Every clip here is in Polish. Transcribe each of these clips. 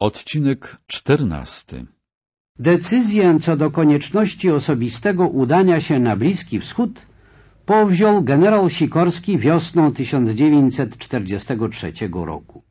Odcinek czternasty Decyzję co do konieczności osobistego udania się na Bliski Wschód powziął generał Sikorski wiosną 1943 roku.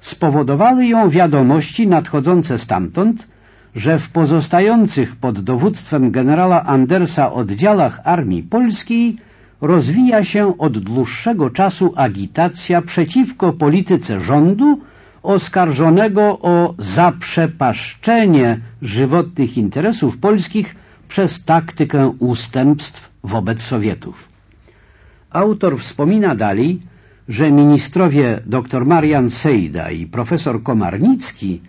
Spowodowały ją wiadomości nadchodzące stamtąd, że w pozostających pod dowództwem generała Andersa oddziałach Armii Polskiej rozwija się od dłuższego czasu agitacja przeciwko polityce rządu oskarżonego o zaprzepaszczenie żywotnych interesów polskich przez taktykę ustępstw wobec Sowietów. Autor wspomina dalej, że ministrowie dr Marian Sejda i profesor Komarnicki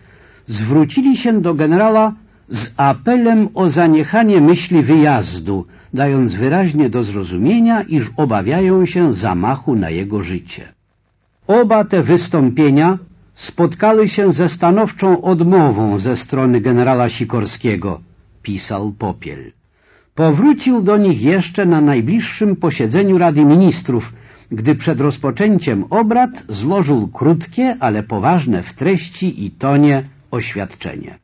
zwrócili się do generała z apelem o zaniechanie myśli wyjazdu, dając wyraźnie do zrozumienia, iż obawiają się zamachu na jego życie. Oba te wystąpienia spotkały się ze stanowczą odmową ze strony generała Sikorskiego, pisał Popiel. Powrócił do nich jeszcze na najbliższym posiedzeniu Rady Ministrów, gdy przed rozpoczęciem obrad złożył krótkie, ale poważne w treści i tonie oświadczenie.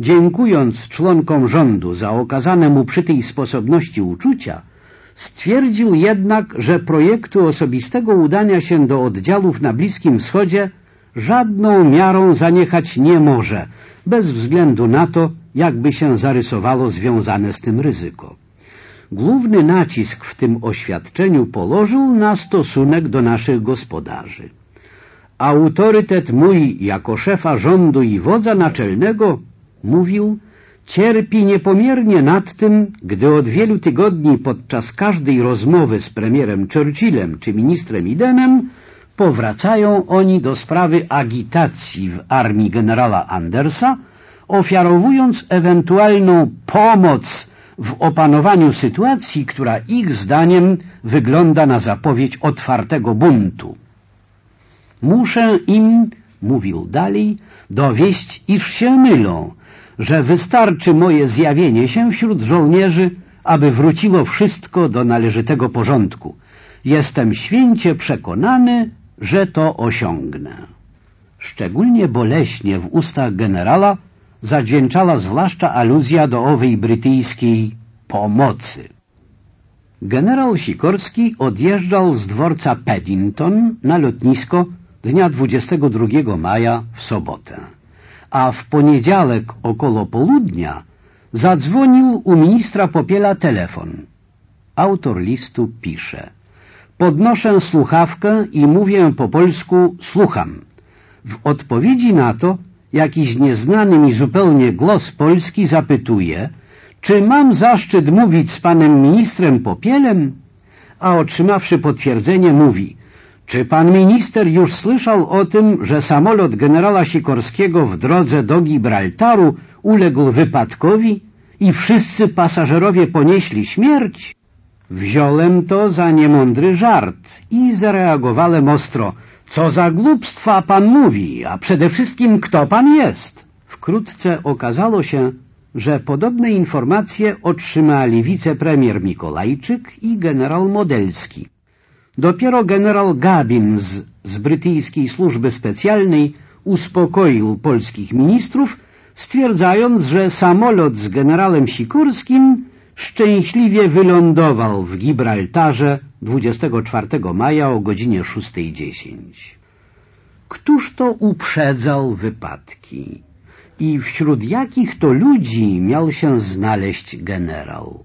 Dziękując członkom rządu za okazane mu przy tej sposobności uczucia, stwierdził jednak, że projektu osobistego udania się do oddziałów na Bliskim Wschodzie żadną miarą zaniechać nie może, bez względu na to, jakby się zarysowało związane z tym ryzyko. Główny nacisk w tym oświadczeniu położył na stosunek do naszych gospodarzy. Autorytet mój jako szefa rządu i wodza naczelnego, mówił, cierpi niepomiernie nad tym, gdy od wielu tygodni podczas każdej rozmowy z premierem Churchillem czy ministrem Idenem powracają oni do sprawy agitacji w armii generała Andersa, ofiarowując ewentualną pomoc w opanowaniu sytuacji, która ich zdaniem wygląda na zapowiedź otwartego buntu. Muszę im, mówił dalej, dowieść, iż się mylą, że wystarczy moje zjawienie się wśród żołnierzy, aby wróciło wszystko do należytego porządku. Jestem święcie przekonany, że to osiągnę. Szczególnie boleśnie w ustach generała zadźwięczała zwłaszcza aluzja do owej brytyjskiej pomocy. Generał Sikorski odjeżdżał z dworca Paddington na lotnisko dnia 22 maja w sobotę, a w poniedziałek około południa zadzwonił u ministra Popiela telefon. Autor listu pisze Podnoszę słuchawkę i mówię po polsku słucham. W odpowiedzi na to jakiś nieznany mi zupełnie głos polski zapytuje, czy mam zaszczyt mówić z panem ministrem Popielem? A otrzymawszy potwierdzenie mówi, czy pan minister już słyszał o tym, że samolot generała Sikorskiego w drodze do Gibraltaru uległ wypadkowi i wszyscy pasażerowie ponieśli śmierć? Wziąłem to za niemądry żart i zareagowałem ostro. Co za głupstwa pan mówi, a przede wszystkim kto pan jest? Wkrótce okazało się, że podobne informacje otrzymali wicepremier Mikolajczyk i generał Modelski. Dopiero generał Gabins z brytyjskiej służby specjalnej uspokoił polskich ministrów, stwierdzając, że samolot z generałem Sikorskim szczęśliwie wylądował w Gibraltarze 24 maja o godzinie 6.10. Któż to uprzedzał wypadki? I wśród jakich to ludzi miał się znaleźć generał?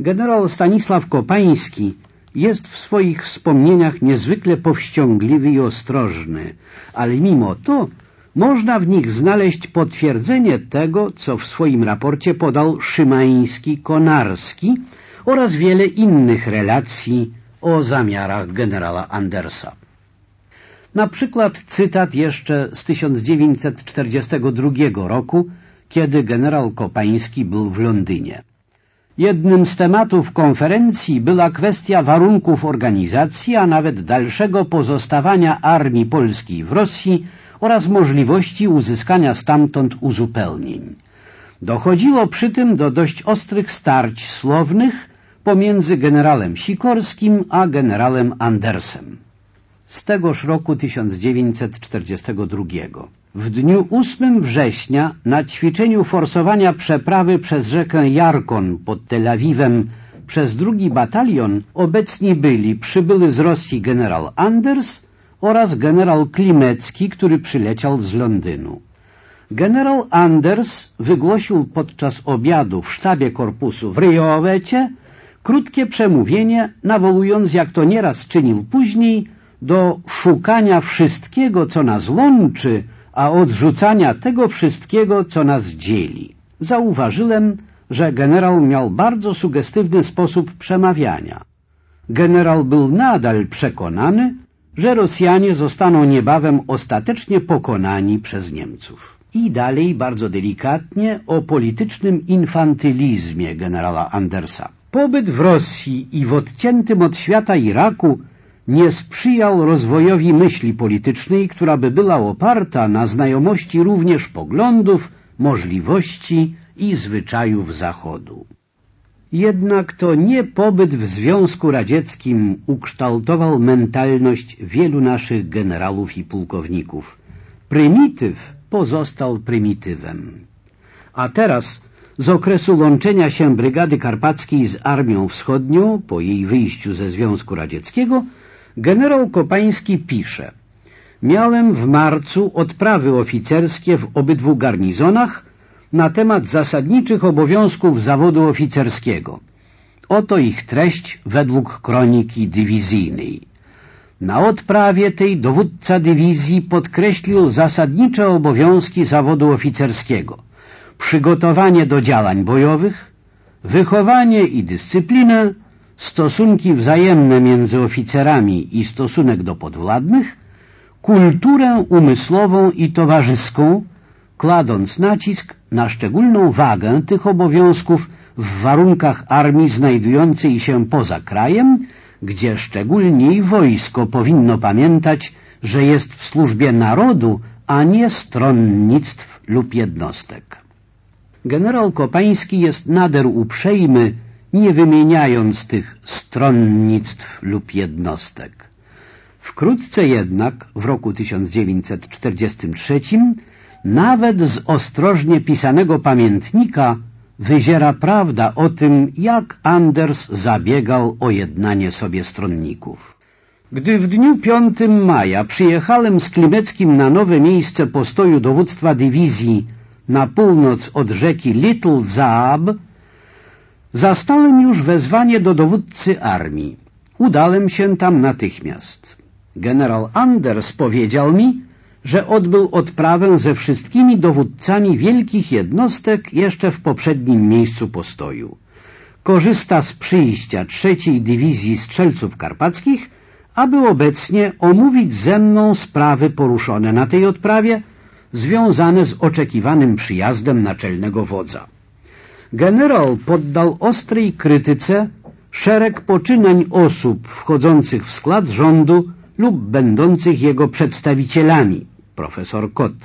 Generał Stanisław Kopański jest w swoich wspomnieniach niezwykle powściągliwy i ostrożny, ale mimo to można w nich znaleźć potwierdzenie tego, co w swoim raporcie podał Szymański-Konarski oraz wiele innych relacji o zamiarach generała Andersa. Na przykład cytat jeszcze z 1942 roku, kiedy generał Kopański był w Londynie. Jednym z tematów konferencji była kwestia warunków organizacji, a nawet dalszego pozostawania armii polskiej w Rosji oraz możliwości uzyskania stamtąd uzupełnień. Dochodziło przy tym do dość ostrych starć słownych pomiędzy generałem Sikorskim a generałem Andersem. Z tegoż roku 1942. W dniu 8 września na ćwiczeniu forsowania przeprawy przez rzekę Jarkon pod Tel Awiwem przez drugi batalion obecni byli przybyły z Rosji generał Anders oraz generał Klimecki, który przyleciał z Londynu. Generał Anders wygłosił podczas obiadu w sztabie korpusu w Ryjoowecie krótkie przemówienie, nawołując, jak to nieraz czynił później, do szukania wszystkiego, co nas łączy, a odrzucania tego wszystkiego, co nas dzieli. Zauważyłem, że generał miał bardzo sugestywny sposób przemawiania. Generał był nadal przekonany, że Rosjanie zostaną niebawem ostatecznie pokonani przez Niemców. I dalej bardzo delikatnie o politycznym infantylizmie generała Andersa. Pobyt w Rosji i w odciętym od świata Iraku nie sprzyjał rozwojowi myśli politycznej, która by była oparta na znajomości również poglądów, możliwości i zwyczajów Zachodu. Jednak to nie pobyt w Związku Radzieckim ukształtował mentalność wielu naszych generałów i pułkowników. Prymityw pozostał prymitywem. A teraz z okresu łączenia się Brygady Karpackiej z Armią Wschodnią po jej wyjściu ze Związku Radzieckiego generał Kopański pisze Miałem w marcu odprawy oficerskie w obydwu garnizonach na temat zasadniczych obowiązków zawodu oficerskiego. Oto ich treść według kroniki dywizyjnej. Na odprawie tej dowódca dywizji podkreślił zasadnicze obowiązki zawodu oficerskiego. Przygotowanie do działań bojowych, wychowanie i dyscyplinę, stosunki wzajemne między oficerami i stosunek do podwładnych, kulturę umysłową i towarzyską, kładąc nacisk na szczególną wagę tych obowiązków w warunkach armii znajdującej się poza krajem, gdzie szczególniej wojsko powinno pamiętać, że jest w służbie narodu, a nie stronnictw lub jednostek. Generał Kopański jest nader uprzejmy, nie wymieniając tych stronnictw lub jednostek. Wkrótce jednak, w roku 1943, nawet z ostrożnie pisanego pamiętnika wyziera prawda o tym, jak Anders zabiegał o jednanie sobie stronników. Gdy w dniu 5 maja przyjechałem z Klimeckim na nowe miejsce postoju dowództwa dywizji na północ od rzeki Little Zaab, zastałem już wezwanie do dowódcy armii. Udałem się tam natychmiast. Generał Anders powiedział mi, że odbył odprawę ze wszystkimi dowódcami wielkich jednostek jeszcze w poprzednim miejscu postoju. Korzysta z przyjścia trzeciej dywizji strzelców karpackich, aby obecnie omówić ze mną sprawy poruszone na tej odprawie, związane z oczekiwanym przyjazdem naczelnego wodza. Generał poddał ostrej krytyce szereg poczynań osób wchodzących w skład rządu lub będących jego przedstawicielami, profesor Kot.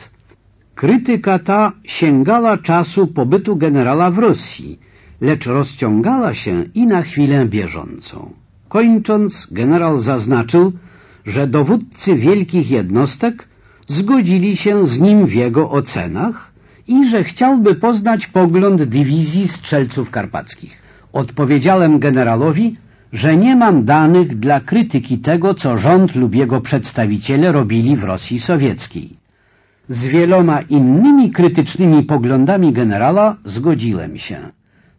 Krytyka ta sięgała czasu pobytu generała w Rosji, lecz rozciągała się i na chwilę bieżącą. Kończąc, generał zaznaczył, że dowódcy wielkich jednostek zgodzili się z nim w jego ocenach i że chciałby poznać pogląd dywizji strzelców karpackich. Odpowiedziałem generalowi, że nie mam danych dla krytyki tego, co rząd lub jego przedstawiciele robili w Rosji Sowieckiej. Z wieloma innymi krytycznymi poglądami generała zgodziłem się.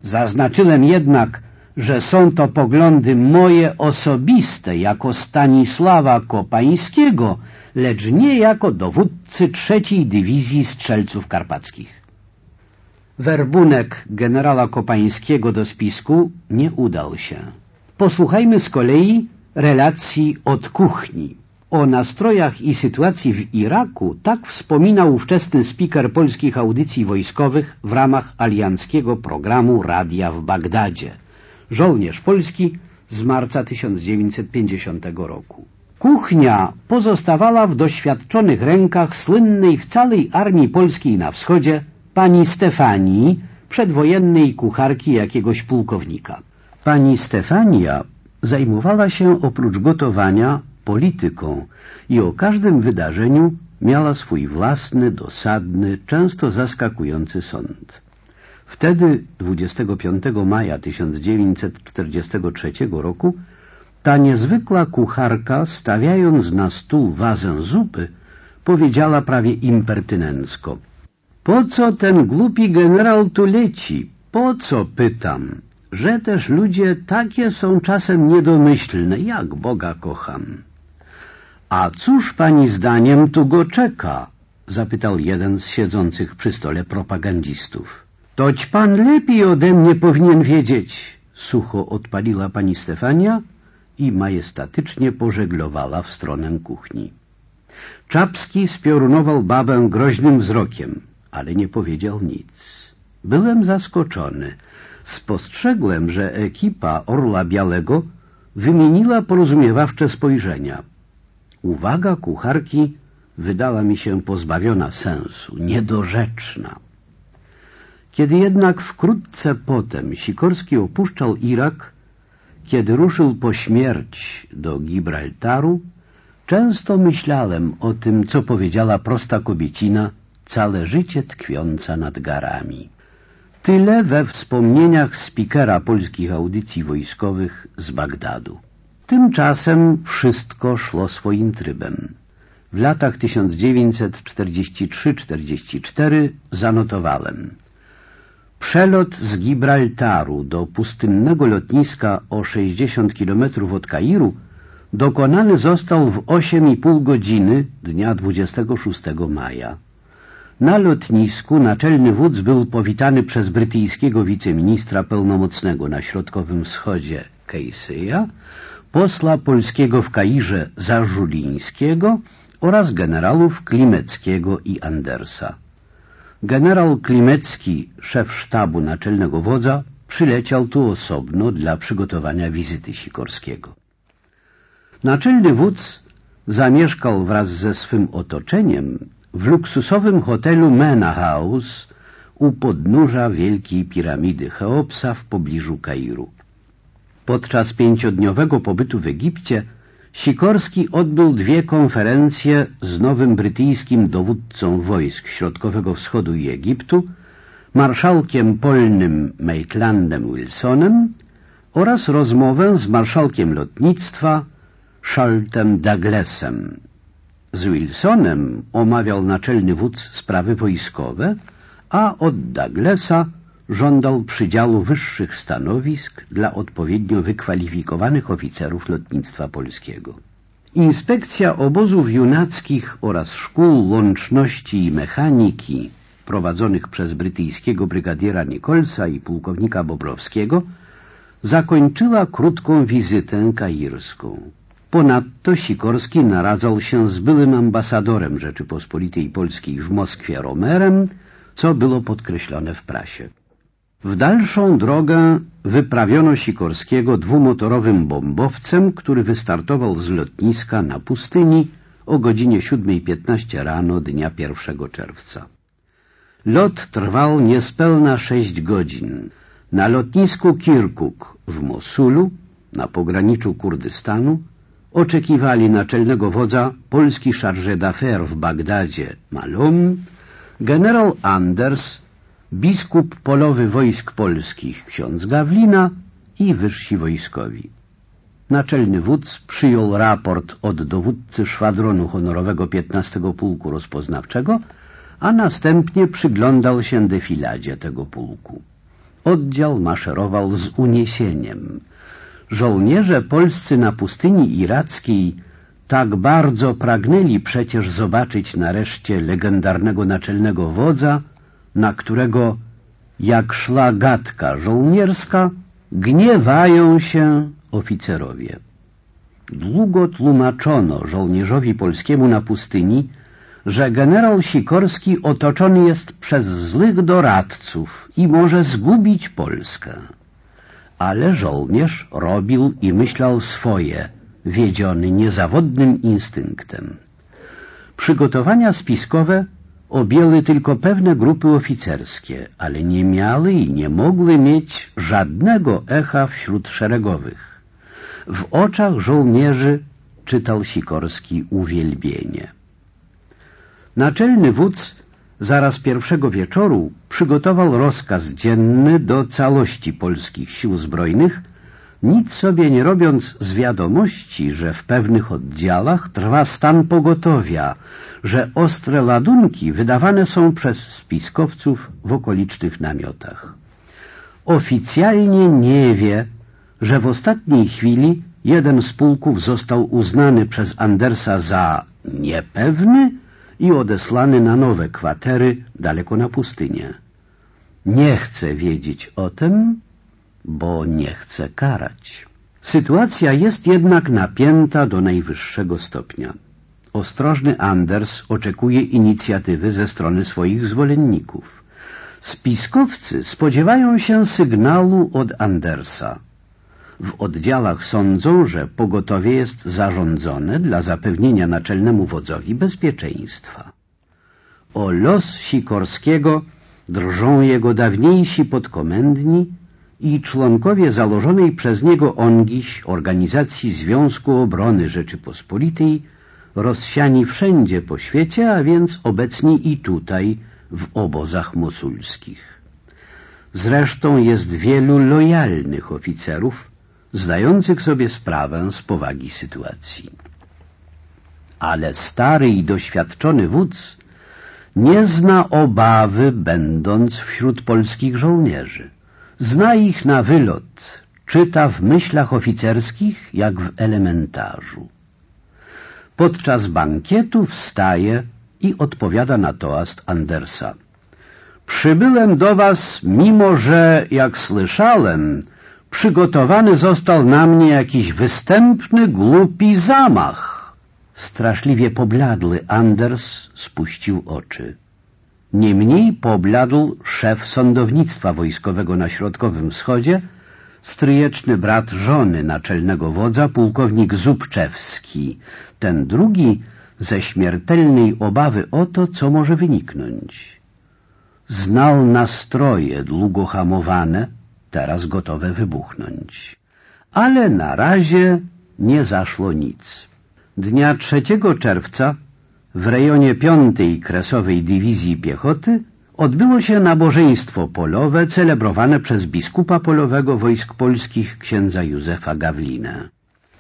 Zaznaczyłem jednak, że są to poglądy moje osobiste jako Stanisława Kopańskiego, lecz nie jako dowódcy trzeciej dywizji strzelców karpackich. Werbunek generała Kopańskiego do spisku nie udał się. Posłuchajmy z kolei relacji od kuchni. O nastrojach i sytuacji w Iraku tak wspominał ówczesny spiker polskich audycji wojskowych w ramach alianckiego programu Radia w Bagdadzie. Żołnierz polski z marca 1950 roku. Kuchnia pozostawała w doświadczonych rękach słynnej w całej armii polskiej na wschodzie pani Stefanii, przedwojennej kucharki jakiegoś pułkownika. Pani Stefania zajmowała się oprócz gotowania polityką i o każdym wydarzeniu miała swój własny, dosadny, często zaskakujący sąd. Wtedy, 25 maja 1943 roku, ta niezwykła kucharka, stawiając na stół wazę zupy, powiedziała prawie impertynencko. Po co ten głupi generał tu leci? Po co, pytam? Że też ludzie takie są czasem niedomyślne, jak Boga kocham. A cóż pani zdaniem tu go czeka? zapytał jeden z siedzących przy stole propagandzistów. Toć pan lepiej ode mnie powinien wiedzieć, sucho odpaliła pani Stefania i majestatycznie pożeglowała w stronę kuchni. Czapski spiorunował babę groźnym wzrokiem, ale nie powiedział nic. Byłem zaskoczony. Spostrzegłem, że ekipa Orla Białego wymieniła porozumiewawcze spojrzenia. Uwaga kucharki wydała mi się pozbawiona sensu, niedorzeczna. Kiedy jednak wkrótce potem Sikorski opuszczał Irak, kiedy ruszył po śmierć do Gibraltaru, często myślałem o tym, co powiedziała prosta kobiecina, całe życie tkwiąca nad garami. Tyle we wspomnieniach spikera polskich audycji wojskowych z Bagdadu. Tymczasem wszystko szło swoim trybem. W latach 1943-44 zanotowałem Przelot z Gibraltaru do pustynnego lotniska o 60 km od Kairu dokonany został w 8,5 godziny dnia 26 maja. Na lotnisku naczelny wódz był powitany przez brytyjskiego wiceministra pełnomocnego na Środkowym Wschodzie Casey'a, posła polskiego w Kairze Zażulińskiego oraz generałów Klimeckiego i Andersa. Generał Klimecki, szef sztabu naczelnego wodza, przyleciał tu osobno dla przygotowania wizyty Sikorskiego. Naczelny wódz zamieszkał wraz ze swym otoczeniem w luksusowym hotelu Mena House u podnóża wielkiej piramidy Cheopsa w pobliżu Kairu. Podczas pięciodniowego pobytu w Egipcie Sikorski odbył dwie konferencje z nowym brytyjskim dowódcą wojsk Środkowego Wschodu i Egiptu, marszałkiem polnym Maitlandem Wilsonem oraz rozmowę z marszałkiem lotnictwa Shaltem Douglasem. Z Wilsonem omawiał naczelny wódz sprawy wojskowe, a od Douglasa żądał przydziału wyższych stanowisk dla odpowiednio wykwalifikowanych oficerów lotnictwa polskiego. Inspekcja obozów junackich oraz szkół łączności i mechaniki prowadzonych przez brytyjskiego brygadiera Nicholsa i pułkownika Bobrowskiego zakończyła krótką wizytę kairską. Ponadto Sikorski naradzał się z byłym ambasadorem Rzeczypospolitej Polskiej w Moskwie Romerem, co było podkreślone w prasie. W dalszą drogę wyprawiono Sikorskiego dwumotorowym bombowcem, który wystartował z lotniska na pustyni o godzinie 7.15 rano dnia 1 czerwca. Lot trwał niespełna sześć godzin. Na lotnisku Kirkuk w Mosulu, na pograniczu Kurdystanu, oczekiwali naczelnego wodza polski chargé d'affaires w Bagdadzie Malum, generał Anders, biskup polowy wojsk polskich ksiądz Gawlina i wyżsi wojskowi. Naczelny wódz przyjął raport od dowódcy szwadronu honorowego 15 Pułku Rozpoznawczego, a następnie przyglądał się defiladzie tego pułku. Oddział maszerował z uniesieniem. Żołnierze polscy na pustyni irackiej tak bardzo pragnęli przecież zobaczyć nareszcie legendarnego naczelnego wodza, na którego, jak szla gadka żołnierska, gniewają się oficerowie. Długo tłumaczono żołnierzowi polskiemu na pustyni, że generał Sikorski otoczony jest przez złych doradców i może zgubić Polskę. Ale żołnierz robił i myślał swoje, wiedziony niezawodnym instynktem. Przygotowania spiskowe objęły tylko pewne grupy oficerskie, ale nie miały i nie mogły mieć żadnego echa wśród szeregowych. W oczach żołnierzy czytał Sikorski uwielbienie. Naczelny wódz zaraz pierwszego wieczoru przygotował rozkaz dzienny do całości polskich sił zbrojnych, nic sobie nie robiąc z wiadomości, że w pewnych oddziałach trwa stan pogotowia, że ostre ładunki wydawane są przez spiskowców w okolicznych namiotach. Oficjalnie nie wie, że w ostatniej chwili jeden z pułków został uznany przez Andersa za niepewny i odesłany na nowe kwatery daleko na pustynię. Nie chce wiedzieć o tym, bo nie chce karać. Sytuacja jest jednak napięta do najwyższego stopnia. Ostrożny Anders oczekuje inicjatywy ze strony swoich zwolenników. Spiskowcy spodziewają się sygnału od Andersa. W oddziałach sądzą, że pogotowie jest zarządzone dla zapewnienia naczelnemu wodzowi bezpieczeństwa. O los Sikorskiego drżą jego dawniejsi podkomendni i członkowie założonej przez niego ONGiś Organizacji Związku Obrony Rzeczypospolitej rozsiani wszędzie po świecie, a więc obecni i tutaj w obozach mosulskich. Zresztą jest wielu lojalnych oficerów, zdających sobie sprawę z powagi sytuacji. Ale stary i doświadczony wódz nie zna obawy, będąc wśród polskich żołnierzy. Zna ich na wylot, czyta w myślach oficerskich jak w elementarzu. Podczas bankietu wstaje i odpowiada na toast Andersa. Przybyłem do was, mimo że, jak słyszałem, przygotowany został na mnie jakiś występny, głupi zamach. Straszliwie pobladły Anders spuścił oczy. Niemniej pobladł szef sądownictwa wojskowego na Środkowym Wschodzie, stryjeczny brat żony naczelnego wodza, pułkownik Zubczewski. Ten drugi ze śmiertelnej obawy o to, co może wyniknąć. Znał nastroje długo hamowane, teraz gotowe wybuchnąć. Ale na razie nie zaszło nic. Dnia 3 czerwca w rejonie 5 Kresowej Dywizji Piechoty odbyło się nabożeństwo polowe celebrowane przez biskupa polowego wojsk polskich księdza Józefa Gawlina.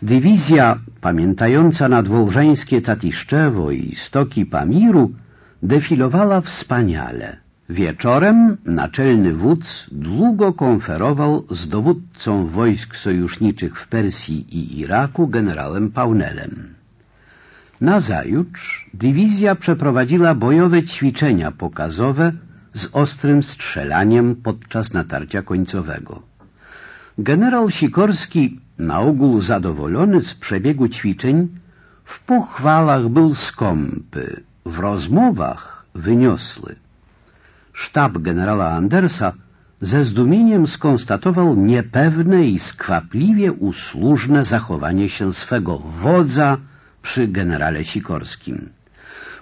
Dywizja pamiętająca nadwolżańskie Tatiszczewo i stoki Pamiru defilowała wspaniale. Wieczorem naczelny wódz długo konferował z dowódcą wojsk sojuszniczych w Persji i Iraku generałem Paunelem. Nazajutrz dywizja przeprowadziła bojowe ćwiczenia pokazowe z ostrym strzelaniem podczas natarcia końcowego. Generał Sikorski, na ogół zadowolony z przebiegu ćwiczeń, w pochwałach był skąpy, w rozmowach wyniosły. Sztab generała Andersa ze zdumieniem skonstatował niepewne i skwapliwie usłużne zachowanie się swego wodza przy generale Sikorskim.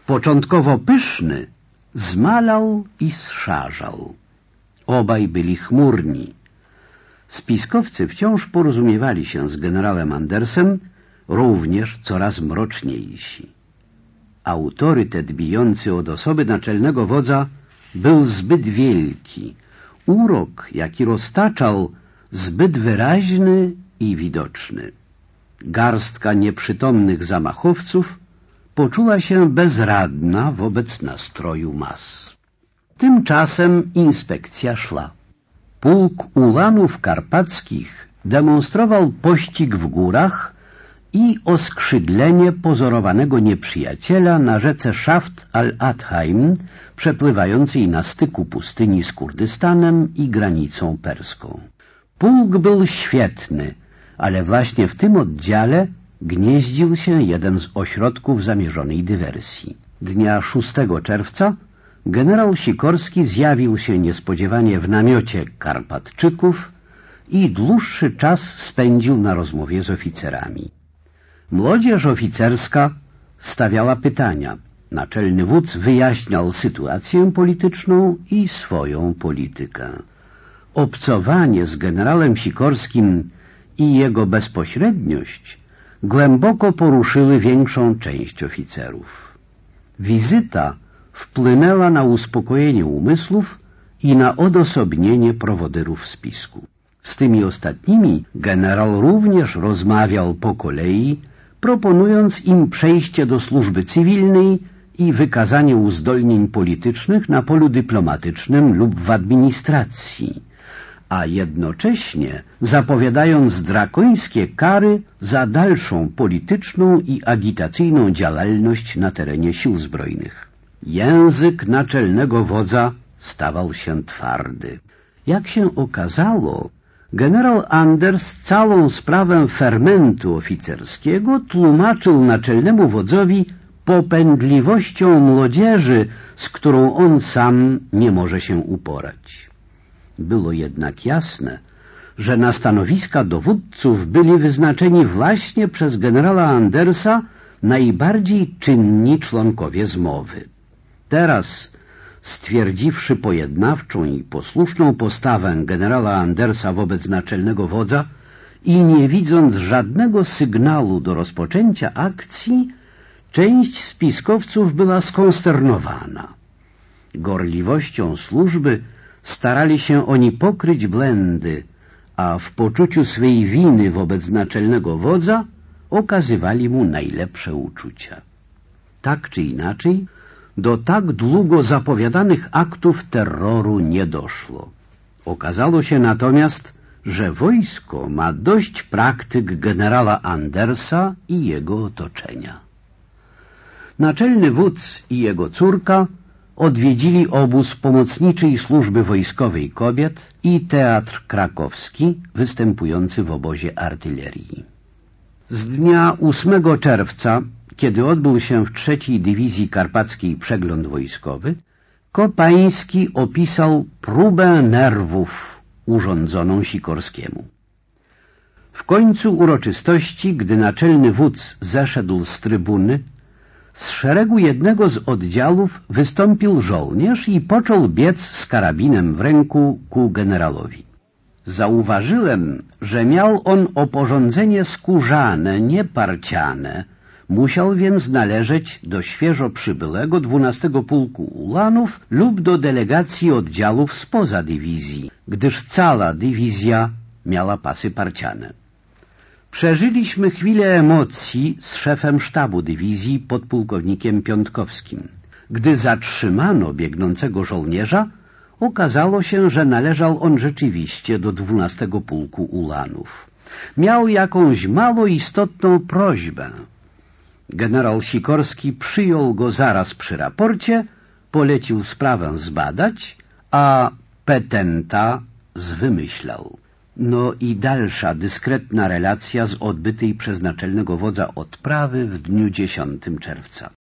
Początkowo pyszny, zmalał i zszarzał. Obaj byli chmurni. Spiskowcy wciąż porozumiewali się z generałem Andersem, również coraz mroczniejsi. Autorytet bijący od osoby naczelnego wodza był zbyt wielki, urok, jaki roztaczał, zbyt wyraźny i widoczny. Garstka nieprzytomnych zamachowców poczuła się bezradna wobec nastroju mas. Tymczasem inspekcja szła. Pułk ulanów karpackich demonstrował pościg w górach i oskrzydlenie pozorowanego nieprzyjaciela na rzece Szaft al-Adheim, przepływającej na styku pustyni z Kurdystanem i granicą perską. Pułk był świetny, ale właśnie w tym oddziale gnieździł się jeden z ośrodków zamierzonej dywersji. Dnia 6 czerwca generał Sikorski zjawił się niespodziewanie w namiocie Karpatczyków i dłuższy czas spędził na rozmowie z oficerami. Młodzież oficerska stawiała pytania. Naczelny wódz wyjaśniał sytuację polityczną i swoją politykę. Obcowanie z generałem Sikorskim i jego bezpośredniość głęboko poruszyły większą część oficerów. Wizyta wpłynęła na uspokojenie umysłów i na odosobnienie prowodyrów spisku. Z tymi ostatnimi generał również rozmawiał po kolei, proponując im przejście do służby cywilnej i wykazanie uzdolnień politycznych na polu dyplomatycznym lub w administracji, a jednocześnie zapowiadając drakońskie kary za dalszą polityczną i agitacyjną działalność na terenie sił zbrojnych. Język naczelnego wodza stawał się twardy. Jak się okazało, generał Anders całą sprawę fermentu oficerskiego tłumaczył naczelnemu wodzowi popędliwością młodzieży, z którą on sam nie może się uporać. Było jednak jasne, że na stanowiska dowódców byli wyznaczeni właśnie przez generała Andersa najbardziej czynni członkowie zmowy. Teraz, stwierdziwszy pojednawczą i posłuszną postawę generała Andersa wobec naczelnego wodza i nie widząc żadnego sygnału do rozpoczęcia akcji, część spiskowców była skonsternowana. Gorliwością służby starali się oni pokryć błędy, a w poczuciu swej winy wobec naczelnego wodza okazywali mu najlepsze uczucia. Tak czy inaczej, do tak długo zapowiadanych aktów terroru nie doszło. Okazało się natomiast, że wojsko ma dość praktyk generała Andersa i jego otoczenia. Naczelny wódz i jego córka odwiedzili obóz pomocniczej służby wojskowej kobiet i teatr krakowski występujący w obozie artylerii. Z dnia 8 czerwca kiedy odbył się w trzeciej dywizji karpackiej przegląd wojskowy, Kopański opisał próbę nerwów urządzoną Sikorskiemu. W końcu uroczystości, gdy naczelny wódz zeszedł z trybuny, z szeregu jednego z oddziałów wystąpił żołnierz i począł biec z karabinem w ręku ku generalowi. Zauważyłem, że miał on oporządzenie skórzane, nie parciane, Musiał więc należeć do świeżo przybyłego 12 Pułku Ulanów lub do delegacji oddziałów spoza dywizji, gdyż cała dywizja miała pasy parciane. Przeżyliśmy chwilę emocji z szefem sztabu dywizji podpułkownikiem Piątkowskim. Gdy zatrzymano biegnącego żołnierza, okazało się, że należał on rzeczywiście do 12 Pułku Ulanów. Miał jakąś mało istotną prośbę – Generał Sikorski przyjął go zaraz przy raporcie, polecił sprawę zbadać, a petenta zwymyślał. No i dalsza dyskretna relacja z odbytej przez naczelnego wodza odprawy w dniu 10 czerwca.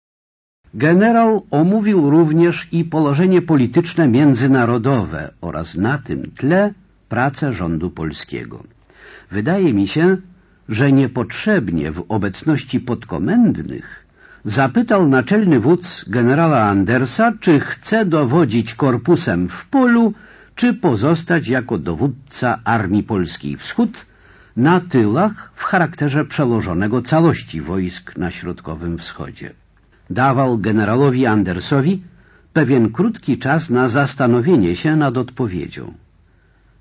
Generał omówił również i położenie polityczne międzynarodowe oraz na tym tle pracę rządu polskiego. Wydaje mi się, że niepotrzebnie w obecności podkomendnych zapytał naczelny wódz generała Andersa, czy chce dowodzić korpusem w polu, czy pozostać jako dowódca Armii Polskiej Wschód na tyłach w charakterze przełożonego całości wojsk na Środkowym Wschodzie. Dawał generalowi Andersowi pewien krótki czas na zastanowienie się nad odpowiedzią.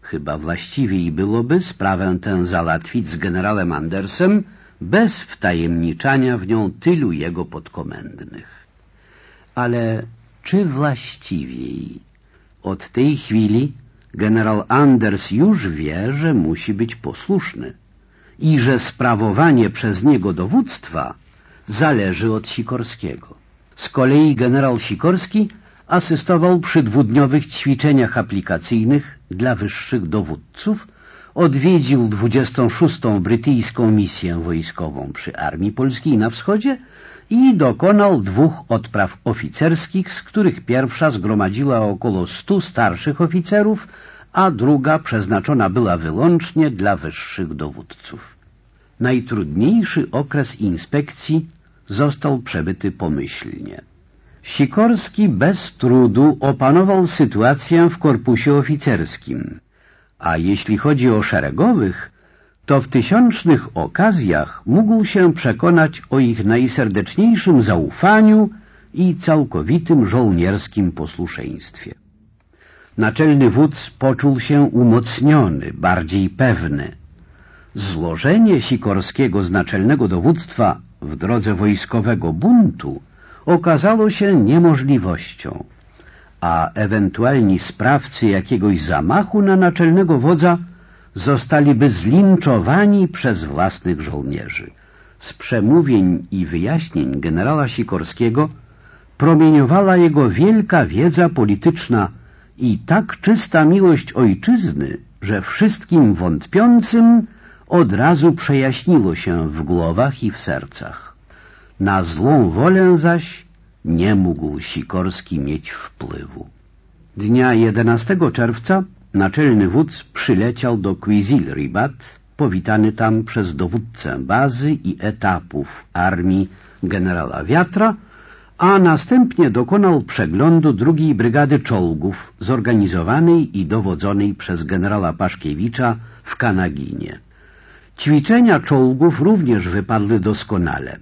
Chyba właściwiej byłoby sprawę tę załatwić z generałem Andersem bez wtajemniczania w nią tylu jego podkomendnych. Ale czy właściwiej? Od tej chwili generał Anders już wie, że musi być posłuszny i że sprawowanie przez niego dowództwa zależy od Sikorskiego. Z kolei generał Sikorski asystował przy dwudniowych ćwiczeniach aplikacyjnych dla wyższych dowódców, odwiedził 26. brytyjską misję wojskową przy Armii Polskiej na wschodzie i dokonał dwóch odpraw oficerskich, z których pierwsza zgromadziła około stu starszych oficerów, a druga przeznaczona była wyłącznie dla wyższych dowódców. Najtrudniejszy okres inspekcji został przebyty pomyślnie. Sikorski bez trudu opanował sytuację w korpusie oficerskim, a jeśli chodzi o szeregowych, to w tysiącznych okazjach mógł się przekonać o ich najserdeczniejszym zaufaniu i całkowitym żołnierskim posłuszeństwie. Naczelny wódz poczuł się umocniony, bardziej pewny. Złożenie Sikorskiego z naczelnego dowództwa w drodze wojskowego buntu okazało się niemożliwością, a ewentualni sprawcy jakiegoś zamachu na naczelnego wodza zostaliby zlinczowani przez własnych żołnierzy. Z przemówień i wyjaśnień generała Sikorskiego promieniowała jego wielka wiedza polityczna i tak czysta miłość ojczyzny, że wszystkim wątpiącym od razu przejaśniło się w głowach i w sercach. Na złą wolę zaś nie mógł Sikorski mieć wpływu. Dnia 11 czerwca naczelny wódz przyleciał do Quizil Ribat, powitany tam przez dowódcę bazy i etapów armii generała Wiatra, a następnie dokonał przeglądu drugiej brygady czołgów zorganizowanej i dowodzonej przez generała Paszkiewicza w Kanaginie. Ćwiczenia czołgów również wypadły doskonale.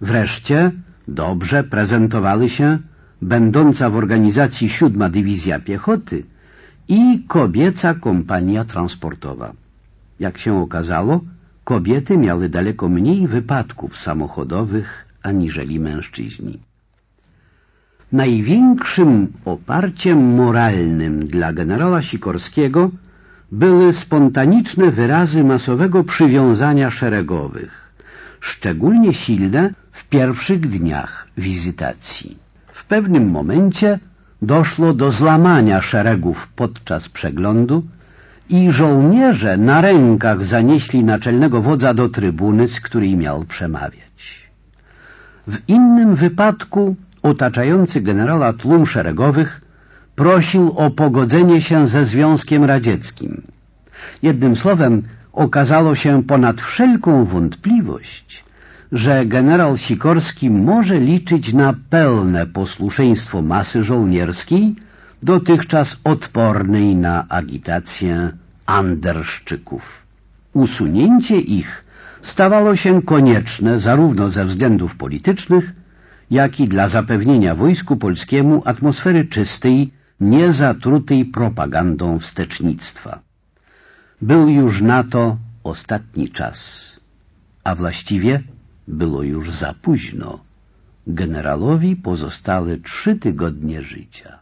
Wreszcie dobrze prezentowały się będąca w organizacji siódma dywizja piechoty i kobieca kompania transportowa. Jak się okazało, kobiety miały daleko mniej wypadków samochodowych aniżeli mężczyźni. Największym oparciem moralnym dla generała Sikorskiego były spontaniczne wyrazy masowego przywiązania szeregowych, szczególnie silne pierwszych dniach wizytacji. W pewnym momencie doszło do złamania szeregów podczas przeglądu i żołnierze na rękach zanieśli naczelnego wodza do trybuny, z której miał przemawiać. W innym wypadku otaczający generała tłum szeregowych prosił o pogodzenie się ze Związkiem Radzieckim. Jednym słowem okazało się ponad wszelką wątpliwość, że generał Sikorski może liczyć na pełne posłuszeństwo masy żołnierskiej, dotychczas odpornej na agitację anderszczyków. Usunięcie ich stawało się konieczne zarówno ze względów politycznych, jak i dla zapewnienia wojsku polskiemu atmosfery czystej, niezatrutej propagandą wstecznictwa. Był już na to ostatni czas, a właściwie było już za późno. Generalowi pozostały trzy tygodnie życia.